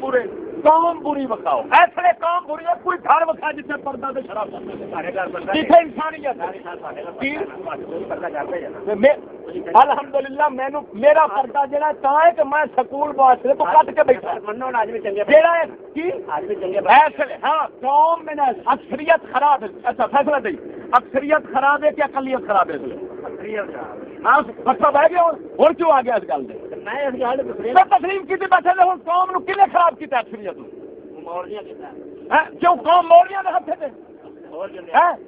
برے قوم بری بکاؤ ایسے قوم بری ہے کوئی گھر بکا جتنے پردہ شراب جتنے انسانیت الحمد للہ مینو میرا پردہ جہاں تا ہے کہ میں سکول واسطے تو کٹ کے بیٹھا۔ جہاں ایسے ہاں قوم میں اکثریت خراب ہے۔ اچھا فیصلہ دئی اکثریت خراب ہے کہ اقلیت خراب ہے۔ ہاں ہے گیا اور کیوں آ گیا اس گل میں تسلیم کی بیٹھے ہوں قوم نو کنے خراب کیا اکثریت ہاں، کیوں قوم مولیاں ہاتھ سے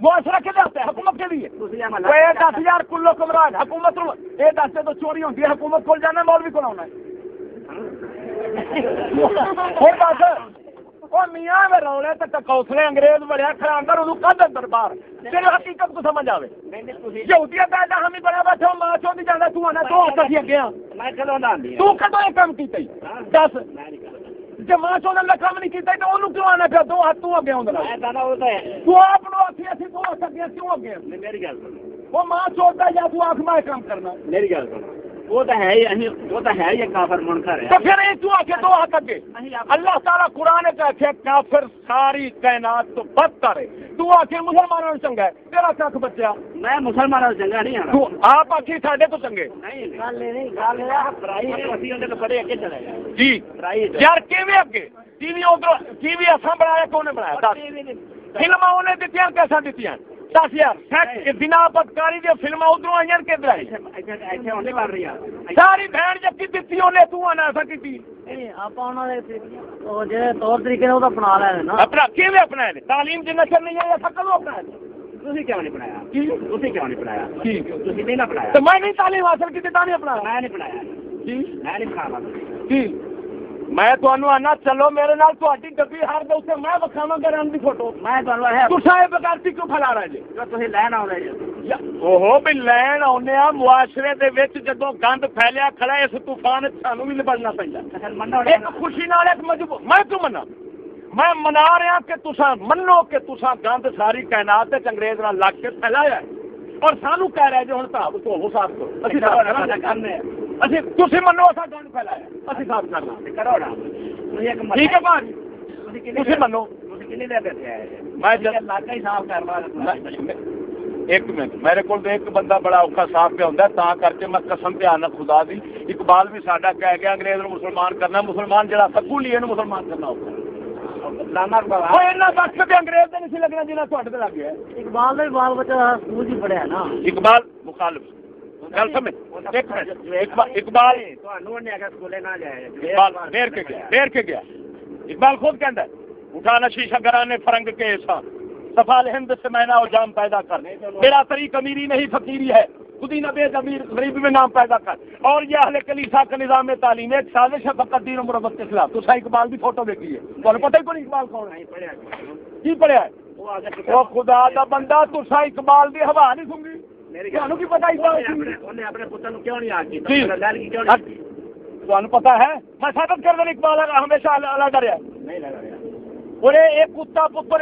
معاشرہ کے لیے حکومت کے لیے دس ہزار کلو کمراج حکومت یہ تو چوری ہوتی ہے حکومت کو جانا مولوی کو آنا میاں میں رولے تو کوسلے انگریز بڑا کھڑا اندر انہوں کد اندر باہر؟ تیرے حقیقت کو سمجھ آوے۔ یہودیاں پیدا ہم ہی بڑا بیٹھا ماں چوں دی جانا تو آنا تو آتا سی اگے تو کدو یہ کام کیتا ہی؟ دس۔ جب ماں چوں نے کام نہیں کیتا تو انہوں کیوں آنا پیا؟ دو ہاتھ تو اگے ہوندا تو آپ نو اسی اسی تو اگے کیوں اگے میری گل وہ ماں چوتا یا تو آنکھ میں کام کرنا۔ میری گل سن وہ تو ہے ہی وہ تو ہے ہی کافر منکر ہے۔ تو پھر یہ تو آکے دو ہاتھ اگے اللہ تعالیٰ قرآن کا ہے کافر ساری کائنات تو بدتر ہے تو آکے مسلمانوں نے چنگا ہے۔ تیرا کھ بچیا؟ میں مسلمانوں نے چنگا نہیں تو آپ آکے ساڈے تو چنگے۔ جی۔ یار کیویں اگے؟ ٹی وی ادھر ٹی وی اساں بنایا کون نے بنایا؟ فلما انہیں دتیاں کیسا دتیاں؟ دس یار بنا بدکاری دی فلم ادھر آئی کدھر آئی؟ ساری بہن جبکہ دیتی انہیں تو آنا ایسا کی طور طریقے اپنا لینا اپنا کیویں اپنا تعلیم جن چر نہیں ہے ایسا کدو اپنا کیوں نہیں پڑھایا؟ کیوں نہیں پڑھایا؟ نہیں پڑھایا۔ تو میں نہیں تعلیم حاصل کی میں نہیں پڑھایا۔ میں نہیں پڑھایا۔ میں تمہیں آنا چلو میرے نال تھی ڈبی ہار دے اسے میں بکھاوا گا رن کی فوٹو میں تسا یہ بغیرتی کیوں پھیلا رہے جی تھی لین آ رہے وہ بھی لین آنے معاشرے دے وچ جدو گند پھیلیا کھڑا اس طوفان سانو بھی نبڑنا پہنتا ایک خوشی نال ایک مجبور میں کیوں منا میں منا رہا کہ تسا منو کہ تسا گند ساری کائنات انگریز نال لگ کے پھیلایا اور سانو کہہ رہے جو ہوں صاحب تو ہو صاحب کو۔ تھی منو اصا گند پھیلایا اسی صاف کرنا ٹھیک ہے بھائی تھی منو ایک منٹ میرے کو ایک بندہ بڑا اوکھا صاف پہ تا کر کے میں قسم پہ آنا خدا دی اقبال بھی ساڈا کہہ گیا انگریز نو مسلمان کرنا مسلمان جڑا سکو لیے مسلمان کرنا اقبال بال بچہ پڑھیا نا اقبال مخالف گل سمجھ اقبال اقبال۔ خود کہ اٹھانا شیشہ گرانے فرنگ کے ایسا سفال ہند سے مینا اور جام پیدا کر۔ میرا طریق امیری نہیں فقیری ہے۔ خودی نہ بے امیر غریبی میں نام پیدا کر۔ اور یہ اہل کلیسا کا نظام تعلیم ایک سازش ہے فقط دین و مربت کے خلاف۔ تو اقبال بھی فوٹو دیکھی ہے تو پتہ ہی کون اقبال کون ہے؟ کی پڑھیا ہے؟ وہ خدا کا بندہ تو اقبال دی ہوا نہیں سنگی پتا ہے میں ثابت کر دیں اقبال ہمیشہ الگ رہا اور ایک کتا پتر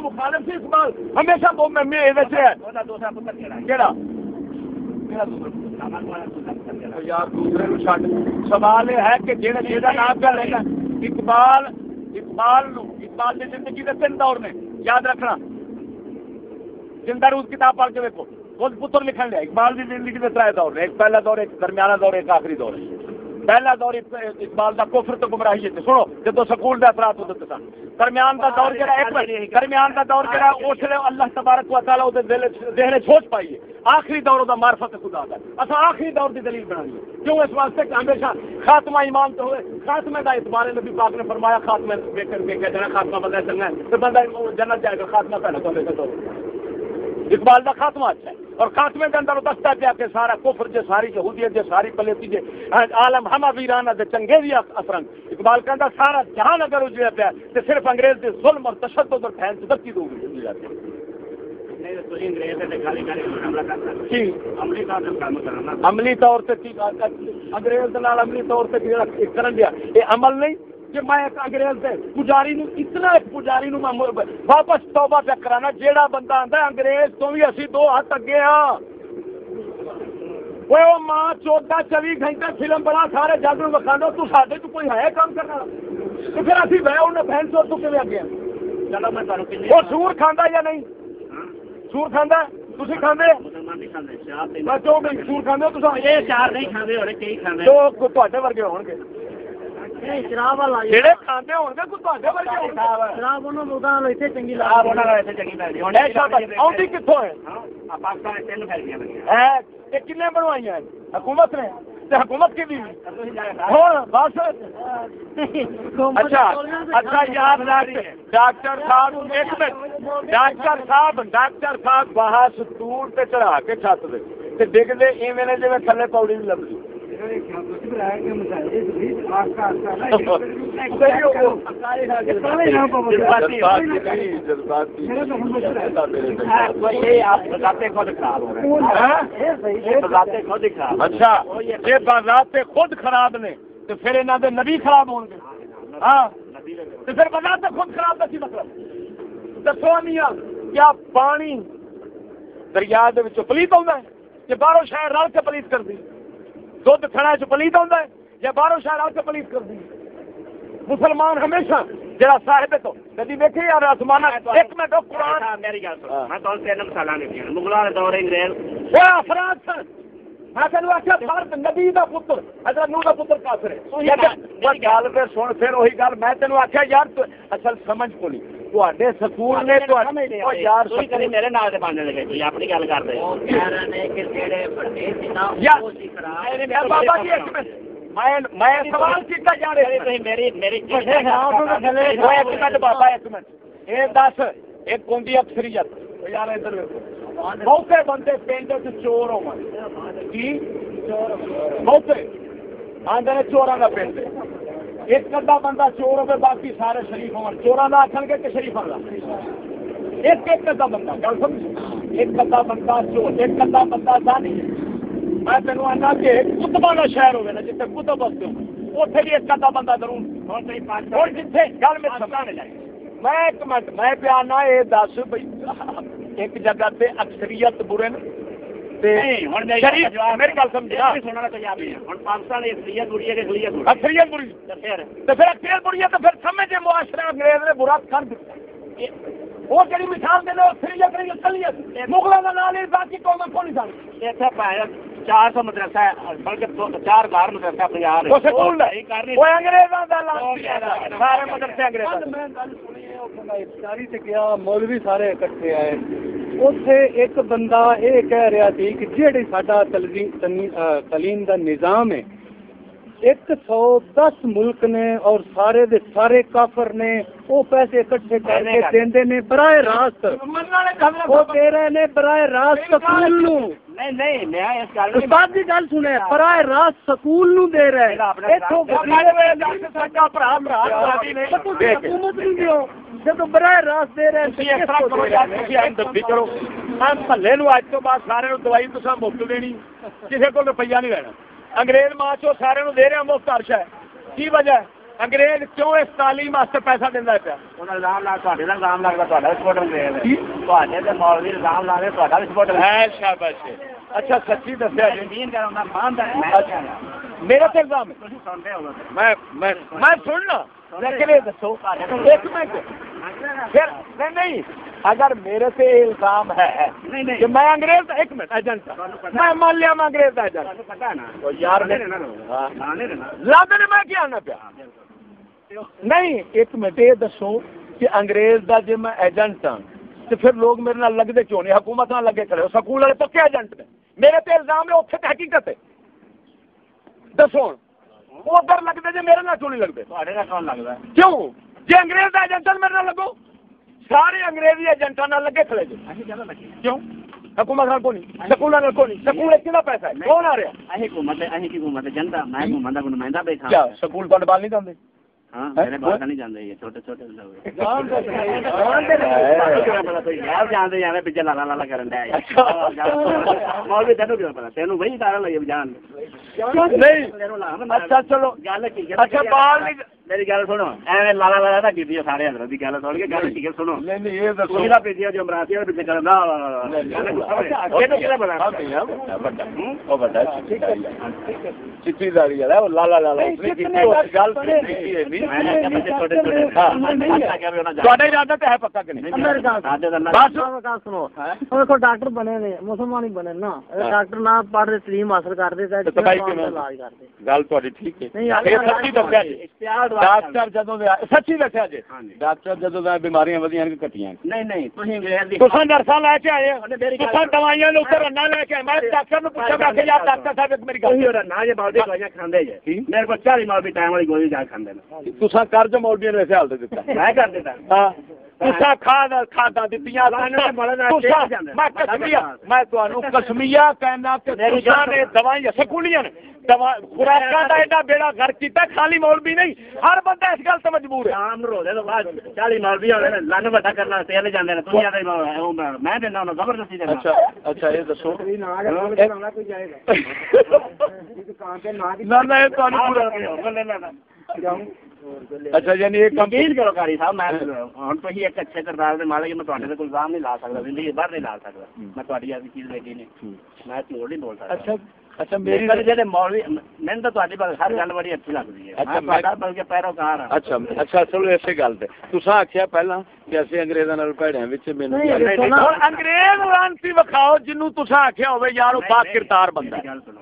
مخالف سی اقبال ہمیشہ سوال یہ ہے کہ جہاں نام کیا لینا اقبال اقبال اقبال کی زندگی کے تین دور نے یاد رکھنا زندہ روز کتاب پڑھ کے دیکھو خود پتر لکھن لیا اقبال کی زندگی کے تر دور، ایک پہلا دور، ایک درمیانہ دور، ایک آخری دور۔ پہلا دور اقبال کا کفر تو گمراہی ہے۔ سنو جب سکول کے اثرات ہوتے سن درمیان کا دور جہاں ایک درمیان کا دور جہاں اس لیے اللہ تبارک و تعالیٰ ذہن سوچ پائیے آخری دور کا مارفت خدا کا اصل آخری دور کی دلیل بنا ہے۔ کیوں اس واسطے کہ ہمیشہ خاتمہ ایمان تو ہوئے۔ خاتمے کا اعتبار نبی پاک نے فرمایا خاتمے خاتمہ بندہ چلنا ہے تو بندہ جنت جائے گا، خاتمہ پہلے تو تو اقبال کا خاتمہ اچھا ہے۔ اور خاتمے کے اندر دستا پیا کہ سارا کفر جے ساری یہودیت جے ساری پلیتی جے عالم ہما ویرانہ دے چنگے بھی اثرنگ اقبال کہندا سارا جہان اگر اجڑیا پیا تے صرف انگریز دے ظلم اور تشدد اور پھینس دکی دو گی عملی طور سے انگریز عملی طور سے کرن دیا۔ یہ عمل نہیں ਕਿ ਮੈਂ ਇੱਕ ਅੰਗਰੇਜ਼ ਦੇ ਪੁਜਾਰੀ ਨੂੰ ਇਤਨਾ ਇੱਕ ਪੁਜਾਰੀ ਨੂੰ ਮੈਂ ਵਾਪਸ ਤੌਬਾ ਪਿਆ ਕਰਾਣਾ ਜਿਹੜਾ ਬੰਦਾ ਆਂਦਾ ਅੰਗਰੇਜ਼ ਤੋਂ ਵੀ ਅਸੀਂ ਦੋ ਹੱਥ ਅੱਗੇ ਆ। ਓਏ ਉਹ ਮਾਂ ਚੋਦਾ 24 ਘੰਟੇ ਫਿਲਮ ਬਣਾ ਸਾਰੇ ਜੱਗ ਨੂੰ ਵਿਖਾਉਂਦਾ ਤੂੰ ਸਾਡੇ ਚ ਕੋਈ ਹੈ ਕੰਮ ਕਰਨਾ? ਤੇ ਫਿਰ ਅਸੀਂ ਵੈ ਉਹਨੇ ਭੈਣ ਤੋਂ ਕਿਵੇਂ ਅੱਗੇ ਆ? ਚਲੋ ਮੈਂ ਤੁਹਾਨੂੰ ਕਿੰਨੇ ਉਹ ਸੂਰ ਖਾਂਦਾ ਜਾਂ ਨਹੀਂ? ਸੂਰ ਖਾਂਦਾ? ਤੁਸੀਂ ਖਾਂਦੇ? ਮੈਂ ਜੋ ਮੈਂ ਸੂਰ ਖਾਂਦੇ ਤੁਸੀਂ ਇਹ ਚਾਰ ਨਹੀਂ ਖਾਂਦੇ ਹੋਣੇ ਕਈ ਖਾਂਦੇ? ਉਹ ਤੁਹਾਡੇ ਵਰਗੇ ਹੋਣਗੇ। حکومت نے حکومت کی ڈاکٹر صاحب ایک منٹ ڈاکٹر صاحب ڈاکٹر صاحب باہر ستور چڑھا کے چھت دے تے ڈگ دے ایویں نے جویں تھلے پاؤڑی لبدی اچھا یہ بذات خود خراب نے تو پھر انہوں دے نبی خراب ہو گے۔ ہاں؟ تو پھر بذات خود خراب کا مطلب؟ دسو نیا کیا پانی دریا پلیت آتا ہے؟ کہ باہروں شہر رل کے پلیت کر دی؟ دھد کھڑا چ پلیت آتا ہے یا باہروں شہر آ کے پلیت کر دی مسلمان ہمیشہ جڑا صاحب تو کدی ویکھے یار آسمان ایک منٹ قرآن۔ میری گل ہاں۔ میں تو سے علم سالاں دی مغلاں دے دور انگریز۔ او افراد سن۔ میں تینوں آخیا بھارت نبی دا پتر حضرت نو دا پتر کافر ہے۔ گل پہ سن پھر وہی گل۔ میں تینوں آخیا یار اصل سمجھ کو نہیں۔ تے سکول نے یار تسی کدی میرے نال تے باننے لگے کوئی اپنی گل کر دے یار اے بابا جی ایک منٹ میں میں سوال کیتا جا رہا ہے میری میری ایک منٹ بابا ایک منٹ یہ دس ایک ہوندی اکثریت او یار ادھر ویکھو بہتے بندے پنڈ چ چور ہو کی بہتے آدھے نے چوراں کا پنڈ ایک ادھا بندہ چور ہوگا باقی سارے شریف ہو چوراں کا آخر گے کہ شریفاں کا ایک ایک ادھا بندہ گل سمجھ؟ ایک ادھا بندہ چور ایک ادھا بندہ دانی۔ میں تینوں آنا کہ کتبا کا شہر ہوگا نا جتنے کتب بستے ہو اتنے بھی ایک ادھا بندہ ضرور ہوں۔ جتھے گل میں سمجھانے لگے میں ایک منٹ میں پیانا یہ دس بھائی ایک جگہ تے اکثریت برے نے تے نہیں ہن میری شریف میری گل سمجھا سننا تو یاد نہیں ہن پاکستان ایک سیاست بڑی ہے کہ گلیت بڑی اکثریت بری ہے پھر؟ تو پھر اکثریت بری ہے تو پھر سمجھے معاشرہ انگریز نے برا کر دیا۔ وہ جڑی مثال دے لو اکثریت نہیں اقلیت مغلوں کا نام نہیں باقی قومیں کو نہیں جانتی ایسا پایا چار سو مدرسہ ہے بلکہ دو چار ہزار مدرسہ پنجاب وہ سکول ہے۔ کر نہیں وہ انگریزاں دا لانتی سارے مدرسے انگریزاں۔ دے۔ ساری تے گیا مولوی سارے اکٹھے آئے۔ اتنے ایک بندہ یہ کہہ رہا تھی کہ جہی سا تعلیم کا نظام ہے 110 ਮੁਲਕ ਨੇ ਔਰ ਸਾਰੇ ਦੇ ਸਾਰੇ ਕਾਫਰ ਨੇ ਉਹ ਪੈਸੇ ਇਕੱਠੇ ਕਰਕੇ ਦਿੰਦੇ ਨੇ ਬਰਾਏ ਰਾਸ ਉਹ ਦੇ ਰਹੇ ਨੇ ਬਰਾਏ ਰਾਸਤ ਸਕੂਲ ਨੂੰ। ਨਹੀਂ ਨਹੀਂ ਮੈਂ ਇਸ ਗੱਲ ਨੂੰ ਉਸਤਾਦ ਦੀ ਗੱਲ ਸੁਣੇ ਬਰਾਏ ਰਾਸਤ ਸਕੂਲ ਨੂੰ ਦੇ ਰਹੇ। ਇੱਥੋਂ ਵਜ਼ੀਰ ਸਾਡਾ ਭਰਾ ਭਰਾ ਸਾਡੀ ਨਹੀਂ। ਤੁਸੀਂ ਹਕੂਮਤ ਨੂੰ ਦਿਓ। ਜਦੋਂ ਬਰਾਏ ਰਾਸਤ ਦੇ ਰਹੇ ਤੁਸੀਂ ਇਸ ਤਰ੍ਹਾਂ ਕਰੋ ਯਾਰ ਤੁਸੀਂ ਹਮਦਰਦੀ ਕਰੋ ਮੈਂ ਮਹੱਲੇ ਨੂੰ ਅੱਜ ਤੋਂ ਬਾਅਦ ਸਾਰਿਆਂ ਨੂੰ ਦਵਾਈ ਤੁਸੀਂ ਮੁਫਤ ਦੇਣੀ। ਕਿਸੇ ਕੋਲ ਰੁਪਈਆ ਨਹੀਂ ਲੈਣਾ। ਅੰਗਰੇਜ਼ ਮਾਂ ਚੋ ਸਾਰਿਆਂ ਨੂੰ ਦੇ ਰਿਹਾ ਮੁਫਤ ਅਰਸ਼ ਹੈ ਕੀ ਵਜ੍ਹਾ ਹੈ ਅੰਗਰੇਜ਼ ਕਿਉਂ ਇਸ ਤਾਲੀਮ ਵਾਸਤੇ ਪੈਸਾ ਦਿੰਦਾ ਪਿਆ ਉਹਨਾਂ ਇਲਜ਼ਾਮ ਲਾ ਤੁਹਾਡੇ ਦਾ ਇਲਜ਼ਾਮ ਲੱਗਦਾ ਤੁਹਾਡਾ ਵੀ ਸਪੋਰਟ ਦੇ ਰਹੇ ਤੁਹਾਡੇ ਤੇ ਮੌਲਵੀ ਇਲਜ਼ਾਮ ਲਾ ਰਹੇ ਤੁਹਾਡਾ ਵੀ ਸਪੋਰਟ ਹੈ ਸ਼ਾਬਾਸ਼ ਅੱਛਾ ਸੱਚੀ ਦੱਸਿਆ ਜੀ ਯਕੀਨ ਕਰੋ ਮੈਂ ਮੰਨਦਾ ਮੈਂ ਅੱਛਾ ਮੇਰਾ ਤੇ ਇਲਜ਼ਾਮ ਹੈ ਤੁਸੀਂ ਸੁਣਦੇ ਹੋ ਮੈਂ ਮੈਂ ਮੈਂ ਸੁਣਨਾ ਲੇਕਿਨ ਇਹ ਦੱਸੋ ਇੱਕ ਮਿੰਟ پھر نہیں نہیں اگر میرے سے الزام ہے کہ میں انگریز ایک منٹ ایجنٹ میں مان لیا میں انگریز ایجنٹ یار ہاں۔ میں کیا آنا پیا؟ نہیں ایک منٹ یہ دسو کہ انگریز دا جی میں ایجنٹ ہاں تو پھر لوگ میرے نال لگتے کیوں نہیں؟ حکومت نہ لگے کرے سکول والے پکے ایجنٹ نے؟ میرے تے الزام ہے اتنے حقیقت ہے۔ دسو وہ ادھر لگتے جی میرے نال کیوں نہیں لگتے؟ کیوں؟ جی انگریز دا ایجنٹ میرے نال لگو۔ ਸਾਰੇ ਅੰਗਰੇਜ਼ੀ ਏਜੰਟਾਂ ਨਾਲ ਲੱਗੇ ਖੜੇ ਜੇ। ਕਿਉਂ? ਹਕੂਮਤ ਨਾਲ ਕੋਈ ਸਕੂਲਾਂ ਨਾਲ ਕੋਈ ਸਕੂਲ ਕਿਹਦਾ ਪੈਸਾ ਹੈ? ਕੌਣ ਆ ਰਿਹਾ? ਅਹੀਂ ਹਕੂਮਤ ਹੈ ਅਹੀਂ ਹਕੂਮਤ ਜਨਤਾ ਮੈਂ ਹਕੂਮਤ ਦਾ ਬੈਠਾ। ਹਾਂ ਸਕੂਲ ਤੁਹਾਡੇ ਬਾਲ ਨਹੀਂ ਜਾਂਦੇ? ਹਾਂ ਮੇਰੇ ਬਾਲ ਨਹੀਂ ਜਾਂਦੇ ਇਹ ਛੋਟੇ ਛੋਟੇ ਲੋਕ ਯਾਰ ਜਾਂਦੇ ਯਾਰ ਪਿੱਛੇ ਲਾਲਾ ਲਾਲਾ ਕਰਨ ਦਾ ਮੌਲਵੀ ਤੈਨੂੰ ਕਿਉਂ ਪਤਾ? ਤੈਨੂੰ ਵਹੀ ਤਾਰਾ ਲੱਗੇ ਜਾਣ ਨਹੀਂ। ਅੱਛਾ ਚਲੋ। ਗੱਲ ਕੀ ਮੇਰੀ ਗੱਲ ਸੁਣੋ ਐਵੇਂ ਲਾਲਾ ਲਾਲਾ ਦਾ ਕੀਤੀ ਆ ਸਾਰੇ ਅੰਦਰ ਦੀ ਗੱਲ ਸੁਣ ਕੇ ਗੱਲ ਠੀਕ ਹੈ ਸੁਣੋ। ਨਹੀਂ ਨਹੀਂ ਇਹ ਦੱਸੋ। ਤੁਸੀਂ ਦਾ ਪੀਜੀਆ ਜੋ ਮਰਾਸੀ ਉਹਦੇ ਪਿੱਛੇ ਕਰਦਾ ਕਿਹਨੂੰ ਕਿਹਦਾ ਬਣਾ ਵੱਡਾ ਉਹ ਵੱਡਾ ਚਿੱਟੀ ਦਾੜੀ ਵਾਲਾ। ਉਹ ਲਾਲਾ ਲਾਲਾ ਉਸਨੇ ਕੀਤੀ ਉਸ ਗੱਲ ਤੇ ਕੀਤੀ ਹੈ ਨਹੀਂ ਮੈਂ ਕਿਹਾ ਬੱਚੇ ਛੋਟੇ ਛੋਟੇ ਹਾਂ ਤੁਹਾਡਾ ਇਰਾਦਾ ਤਾਂ ਹੈ ਪੱਕਾ ਕਿ ਨਹੀਂ? ਸਾਡੇ ਦਾ ਨਾ ਬਸ। ਗੱਲ ਸੁਣੋ। ਉਹ ਦੇਖੋ ਡਾਕਟਰ ਬਣੇ ਨੇ ਮੁਸਲਮਾਨ ਹੀ ਬਣੇ ਨਾ। ਡਾਕਟਰ ਨਾ ਪੜ੍ਹਦੇ ਤਲੀਮ ਹਾਸਲ ਕਰਦੇ ਤਾਂ ਤੇ ਦਾ? ਇਲਾਜ ਕਰਦੇ। ਗੱਲ ਤੁਹਾਡੀ ਠੀਕ ਹੈ। ਨਹੀਂ, ਇਹ ਸੱਚੀ ਦੱਸਿਆ ਜੀ। ਇਸ਼ਤਿਹਾਰ ਡਾਕਟਰ ਜਦੋਂ ਦੇ ਆਏ- ਸੱਚੀ ਦੱਸਿਆ ਜੀ। ਡਾਕਟਰ ਜਦੋਂ ਦਾ ਬਿਮਾਰੀਆਂ ਵਧੀਆਂ ਨੇ ਘਟੀਆਂ? ਨੇ। ਨਹੀਂ ਨਹੀਂ ਤੁਸੀਂ ਅੰਗਰੇਜ਼ ਦੀ ਤੁਸੀਂ ਨਰਸਾਂ ਲੈ ਕੇ ਆਏ ਤੁਸੀਂ ਦਵਾਈਆਂ ਦੇ ਉੱਤੇ ਰੰਨਾ ਲੈ ਕੇ ਆਏ। ਮੈਂ ਡਾਕਟਰ ਨੂੰ ਪੁੱਛਿਆ ਮੈਂ ਕਿਹਾ ਯਾਰ ਡਾਕਟਰ ਸਾਹਿਬ ਇੱਕ ਮੇਰੀ ਗੱਲ ਤੁਸੀਂ ਉਹਦਾ ਨਾ ਜੇ ਬਾਲਦੀ ਦਵਾਈਆਂ ਖਾਂਦੇ ਜੇ। ਕੀ? ਮੇਰੇ ਕੋਲ 40 ਮਾਲ ਦੀ ਟਾਈਮ ਵਾਲੀ ਗੋਲੀ ਜਾ ਕੇ ਖਾਂਦੇ ਨੇ। ਤੁਸੀਂ ਕਰਜ ਮੌਲਵੀਆਂ ਨੂੰ ਇਸੇ ਹਾਲਤ ਦਿੱਤਾ। ਮੈਂ ਕਰ ਦਿੰਦਾ ਹਾਂ। خالی مول بھی نہیں ہر بندہ اس گل سے مجبور ہے میں ਅੱਛਾ ਯਾਨੀ ਇਹ ਕੰਪਲੀਟ ਕਰੋ ਕਾਰੀ ਸਾਹਿਬ ਮੈਂ ਹੁਣ ਤੁਸੀਂ ਇੱਕ ਅੱਛੇ ਕਰਦਾਰ ਦੇ ਮਾਲਕ ਮੈਂ ਤੁਹਾਡੇ ਤੇ ਕੋਈ ਇਲਜ਼ਾਮ ਨਹੀਂ ਲਾ ਸਕਦਾ ਜ਼ਿੰਦਗੀ ਬਾਹਰ ਨਹੀਂ ਲਾ ਸਕਦਾ। ਮੈਂ ਤੁਹਾਡੀ ਐਸੀ ਚੀਜ਼ ਵੇਖੀ ਨਹੀਂ। ਮੈਂ ਝੂਠ ਨਹੀਂ ਬੋਲ ਸਕਦਾ। ਅੱਛਾ ਅੱਛਾ ਮੇਰੀ ਮੇਰੀ ਜਿਹੜੇ ਮੌਲਵੀ ਮੈਨੂੰ ਤਾਂ ਤੁਹਾਡੀ ਬਸ ਹਰ ਗੱਲ ਬੜੀ ਅੱਛੀ ਲੱਗਦੀ ਹੈ। ਅੱਛਾ, ਮੈਂ ਬਲਕਿ ਪੈਰੋਕਾਰ ਹਾਂ। ਅੱਛਾ ਅੱਛਾ ਚਲੋ ਇਸੇ ਗੱਲ ਤੇ। ਤੁਸੀਂ ਆਖਿਆ ਪਹਿਲਾਂ ਕਿ ਅਸੀਂ ਅੰਗਰੇਜ਼ਾਂ ਨਾਲ ਭੈੜਿਆਂ ਵਿੱਚ ਮੈਨੂੰ ਨਾ- ਅੰਗਰੇਜ਼ ਲਾਂਤੀ ਵਿਖਾਓ ਜਿੰਨੂੰ ਤੁਸੀਂ ਆਖਿਆ ਹੋਵੇ ਯਾਰ ਉਹ ਕਿਰਦਾਰ ਬੰਦਾ ਗੱਲ ਗੱਲ ਗੱਲ ਨਾ ਹੈ।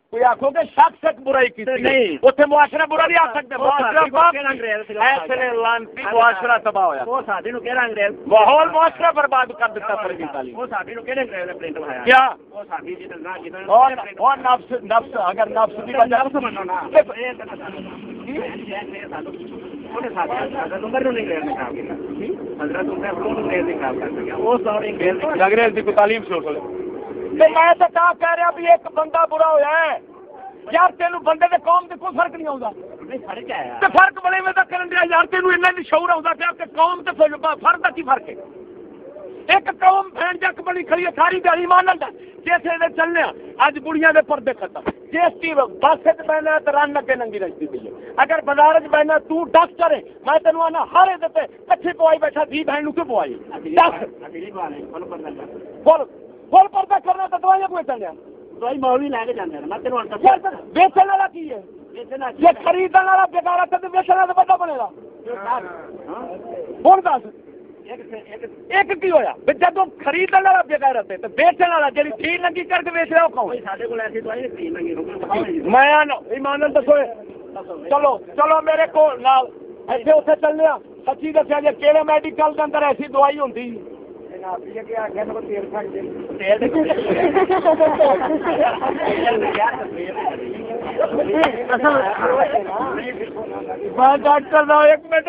کوئی آخو گے شک شک برائی کی نہیں۔ اتنے معاشرہ برا نہیں آ سکتا معاشرہ تباہ ہوا ماحول معاشرہ برباد کر دیتا تعلیم کیا؟ اور نفس نفس اگر نفس انگریز کی تعلیم سے میں تے کا کہہ رہا بھی ایک بندہ برا ہویا ہے یار تینو بندے دے قوم دے کوئی فرق نہیں ہوندا فرق بڑے میں تے کرن دیا یار تینو انہاں شعور ہوندا پیا کہ قوم تے فرق کی فرق ہے ایک قوم بھین جک بنی کھڑی ہے ساری دیہی مان لگا جیسے دے چلنے اج بڑیاں دے پردے ختم جس کی بس وچ بہنا تے رن اگے ننگی رجدی پئی اگر بازار وچ بہنا تو ڈس کرے میں تینوں انا ہر دے تے پوائی بیٹھا دی بہن نو پوائی ڈس بول فل پردہ کرنا تو دوائیاں کو بیچن دوائی مولوی لے کے جانے میں تینوں بیچن والا کی ہے؟ جی خریدن والا بےکار ہے تو بیچن والا بندہ بنے گا۔ ہوں دس ایک کی ہویا؟ جدو خریدن والا بےکار ہے تو بیچن والا جی تھی لگی کر کے بیچ رہا کون؟ میں ایمان دسو چلو چلو میرے کو اتنے اتنے چلنے ہاں۔ سچی دسیا جی کہڑے میڈیکل کے اندر ایسی دوائی ہوتی میں ڈاکٹر نہ ایک منٹ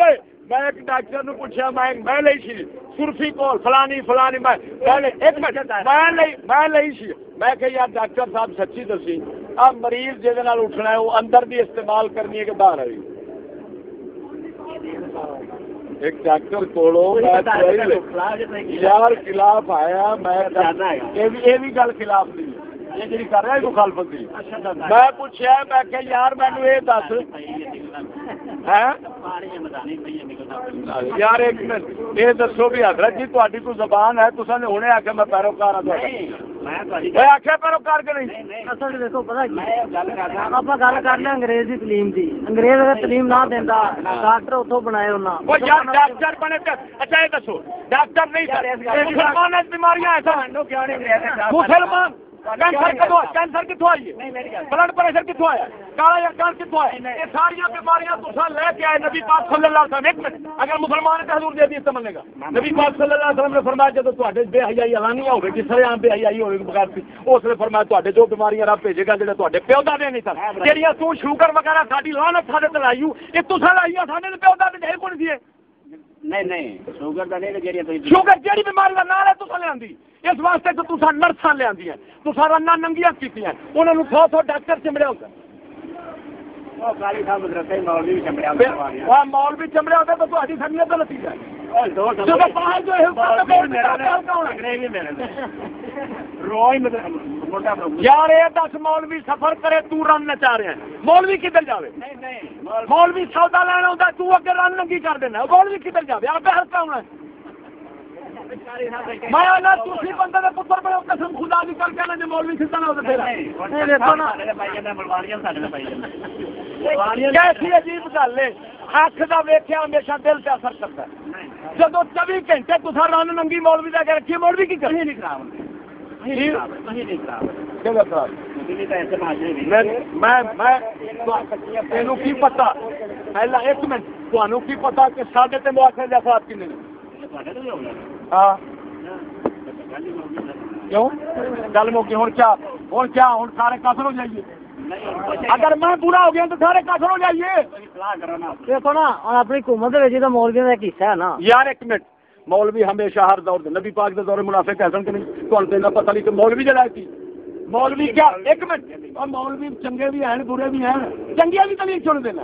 میں ایک ڈاکٹر نو پوچھا، میں میں لئی سی سرفی کو فلانی فلانی، میں ایک منٹ، میں میں لئی سی میں کہ یار ڈاکٹر صاحب، سچی دسی، آ مریض جہد اٹھنا ہے، وہ اندر بھی استعمال کرنی ہے کہ باہر آئی ایک ڈاکٹر توڑو یار خلاف آیا میں بھی گل خلاف نہیں۔ میں پوچھا میں کہ یار مینو یہ دس۔ ہاں؟ یار ایک منٹ یہ دسو بھی حضرت جی تاری کوئی زبان ہے تو نے ہوں آ کے میں پیروکار ہاں ਮੈਂ ਆਖਿਆ ਪਰ ਉਹ ਕਰ ਨਹੀਂ? ਨਹੀਂ ਅਸਲ ਦੇਖੋ ਪਤਾ ਕੀ ਆਪਾਂ ਗੱਲ ਕਰਦੇ ਹਾਂ ਅੰਗਰੇਜ਼ ਦੀ ਤਾਲੀਮ ਦੀ। ਅੰਗਰੇਜ਼ ਅਗਰ ਤਾਲੀਮ ਨਾ ਦਿੰਦਾ ਡਾਕਟਰ ਉੱਥੋਂ ਬਣਾਏ ਉਹਨਾਂ। ਉਹ ਯਾਰ ਡਾਕਟਰ ਬਣੇ ਅੱਛਾ ਇਹ ਦੱਸੋ ਡਾਕਟਰ ਨਹੀਂ ਸਰ। ਮੁਸਲਮਾਨਾਂ ਦੀ ਬਿਮਾਰੀਆਂ ਐਸਾ ਮੁਸਲਮਾਨ کینسر کتوں آئی بلڈ پریشر کتوں آیا کالا کتوں آیا یہ ساری بیماریاں لے کے آئے نبی پاک صلی اللہ علیہ وسلم ایک منٹ اگر مسلمان ہے تو حضور سمجھنے گا نبی پاک صلی اللہ علیہ وسلم نے فرمایا جب تے بے حیائی ہوے کہ عام بے حیائی ہوے بغیر اس نے فرمایا جو بیماریاں رب بھیجے گا جڑے پیو دا دے نہیں سر جڑیاں تو شوگر وغیرہ ساڈی لعنت ساڈے تے اے تساں ساڈے پیو دا کوئی نہیں نہیں نہیں شوگر دا نہیں جڑی شوگر جڑی بیماری دا نال ہے تساں لیاندی اس واسطے تو تساں نرساں لیاندی ہیں۔ تساں رنا ننگیاں کیتیاں انہاں نوں تھو تھو ڈاکٹر چمڑیا ہوندا او قاری صاحب مدرسے مولوی چمڑیا ہوندا مولوی چمڑیا ہوندا تو تہاڈی سنگیت دا نتیجہ ہے۔ یار دس مولوی سفر کرے، تو رن نچا رہے ہیں مولوی کدھر جاوے؟ مولوی سودا لینا ہوتا تو اگے رن ننگی کر دینا مولوی کدھر جاوے؟ آپ ہر ہونا میں نہ تسی بندے دے پتر بڑے قسم خدا دی کر کے نہ جی مولوی سیدھا نہ تے اے دیکھو نا کیسی عجیب گل ہے؟ اکھ دا ویکھیا ہمیشہ دل تے اثر کرتا ہے۔ جدوں 24 گھنٹے تسا رن ننگی مولوی دا کر رکھی مولوی کی کرے نہیں خراب کی پتا پہلا ایک منٹ تمہیں کی پتا کہ ساڈے تے مواخذے اثرات کنے ہاں۔ گل موکی ہوں کیا؟ ہوں کیا؟ ہوں سارے کافر ہو جائیے۔ اگر میں برا ہو گیا تو سارے کافر ہو جائیے۔ اپنی حکومت مولوی کا حصہ ہے نا۔ یار ایک منٹ۔ مولوی ہمیشہ ہر دور نبی پاک دے دور منافع کہہ سن کہ نہیں؟ تمہیں پتہ نہیں کہ مولوی جڑا سی مولوی کیا؟ ایک منٹ۔ مولوی چنگے بھی ہیں برے بھی ہیں چنگیاں بھی تو نہیں چن دینا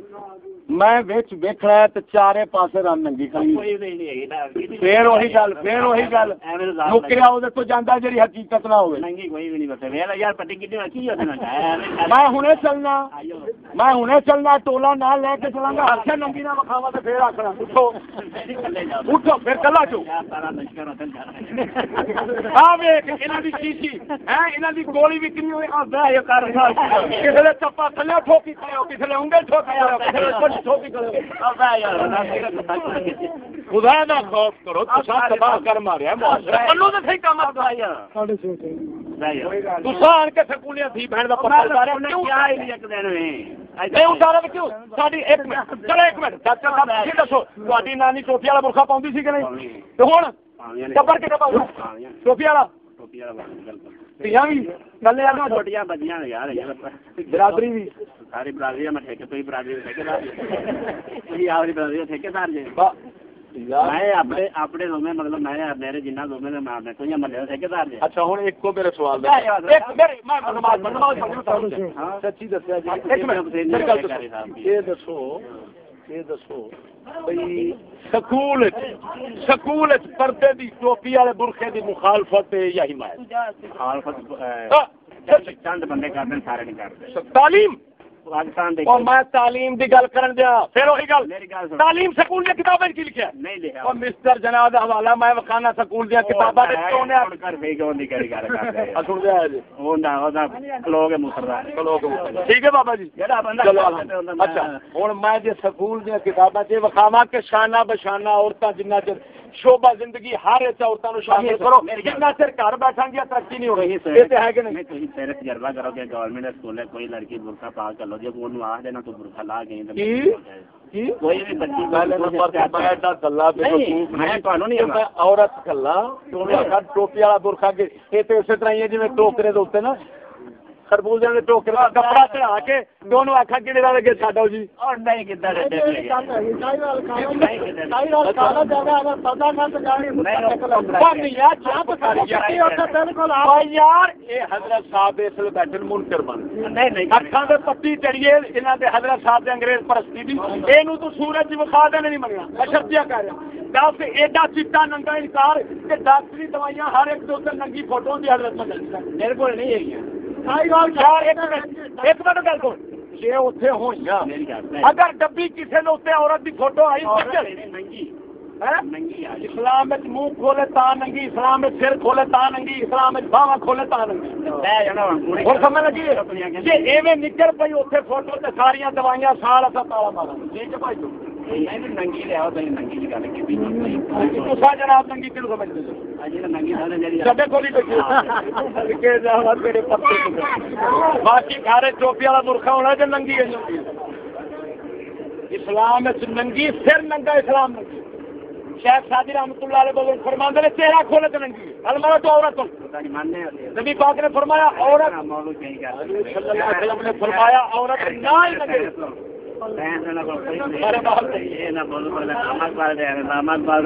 میں وچ ویکھنا ہے تے چارے پاسے رن ننگی کھڑی پھر وہی گل پھر وہی گل۔ نوکریا او تو جاندا جڑی حقیقت نہ ہوے ننگی کوئی نہیں بس میرا یار پٹی کتنی کی ہوتا نا میں ہنے چلنا۔ میں ہنے چلنا ٹولا نہ لے کے چلاں گا۔ ہر ننگی نہ وکھاوا تے پھر آکھنا۔ اٹھو۔ اٹھو پھر کلا چو۔ آ ویکھ انہاں دی شیشی۔ ہے انہاں دی گولی بھی کنی ہوئی۔ آ بہ کر کسے چپا تھلے ٹھوکی کھڑے ہو کسے انگے ٹھوکی خدا نہ خوف کرو تسا تباہ کر ماریا تسا آن کے سکولیاں تھی بہن دا پتہ اتاریا کیوں؟ کیا ہی ایک دن میں؟ نانی ٹوپی والا برخا پاوندی سی کہ نہیں؟ تے ہن ٹبر ٹوپی والا؟ ٹوپی والا گلے آ چھوٹیاں بچیاں یار برادری بھی ساری برادری میں ٹھیکے تو برادری ٹھیکیدار جی آوری برادری ٹھیکیدار جی میں اپنے اپنے رومے مطلب میں میرے جنہ رومے دے میں اپنے کوئی ملے ٹھیکیدار جی اچھا ہن ایک کو میرے سوال دا ایک میرے میں سچی دسیا جی ایک منٹ یہ دسو یہ دسو سکول سکول پردے دی ٹوپی والے برخے دی مخالفت یا حمایت؟ مخالفت ہاں، چند بندے کرتے سارے نہیں کرتے تعلیم؟ پاکستان میں تعلیم دی گل کرن دیا۔ پھر وہی گل۔ تعلیم سکول دی کی لکھیا نہیں لکھیا او جناب حوالہ میں وکھانا سکول دی کتاباں کر گل کر اسن دے جی۔ ٹھیک ہے بابا جی۔ جڑا بندہ اچھا ہن میں جے سکول دی کتاباں تے وکھاواں کہ شانہ بشانہ عورتاں جنہ چر شوبہ زندگی ہر ایک عورتوں شامل کرو۔ جنہ چر گھر بیٹھا گیا ترقی نہیں ہو رہی ہے یہ تے ہے کہ نہیں؟ تجربہ کرو کہ گورنمنٹ اسکول کوئی لڑکی برقع پا کر لو جب وہ آ دینا تو برقع لا گئی تو کی؟ کی کوئی بھی بچی پہلے نمبر تے میں ایڈا گلا بے نہیں میں تانوں نہیں میں عورت کلا ٹوپی والا برخا کے تو اسی طرح ہی ہے جی ٹوکرے دے نا خربوزے دے ٹوکرے دا کپڑا چڑھا کے دونوں آکھا کیڑے دا لگے چھاڈو جی۔ اور نہیں۔ ہے یار یہ حضرت صاحب اس لیے بیٹھے منکر بن نہیں نہیں اکھاں دے پٹی چڑھیے انہاں دے حضرت صاحب دے انگریز پرستی دی۔ اینو تو سورج وکھا دے نہیں منیا۔ اشرتیا دس ایڈا چٹا ننگا انکار کہ ڈاکٹری دوائیاں ہر ایک دو ننگی فوٹو دی حضرت مدد میرے کو نہیں ہے ایک منٹ گل سن۔ گل اگر ڈبی کسی اوتے عورت دی فوٹو آئی آ اسلام منہ کھولے تا ننگی اسلام سر کھولے تا ننگی اسلام کھولے تا ننگی۔ اور سمجھ لگی؟ جی ایویں نکل پئی اوتھے فوٹو تے ساریاں دوائیاں سال تالا مارا۔ ٹھیک ہے بھائی تو تو جناب ننگی کیوں سمجھتے سارے کہ جاوا تیرے پتے باقی گھر ٹوپی والا برخا ہونا کہ ننگی ہے۔ اسلام ننگی سر ننگا اسلام ننگی۔ شیخ سادی رحمت اللہ علیہ وسلم فرماندے نے چہرہ کھولے تے ننگی المرا تو عورت نبی پاک نے فرمایا عورت صلی اللہ علیہ وسلم نے فرمایا عورت نہ ہی سارے باہر یہ نہ بولو نماز پڑھ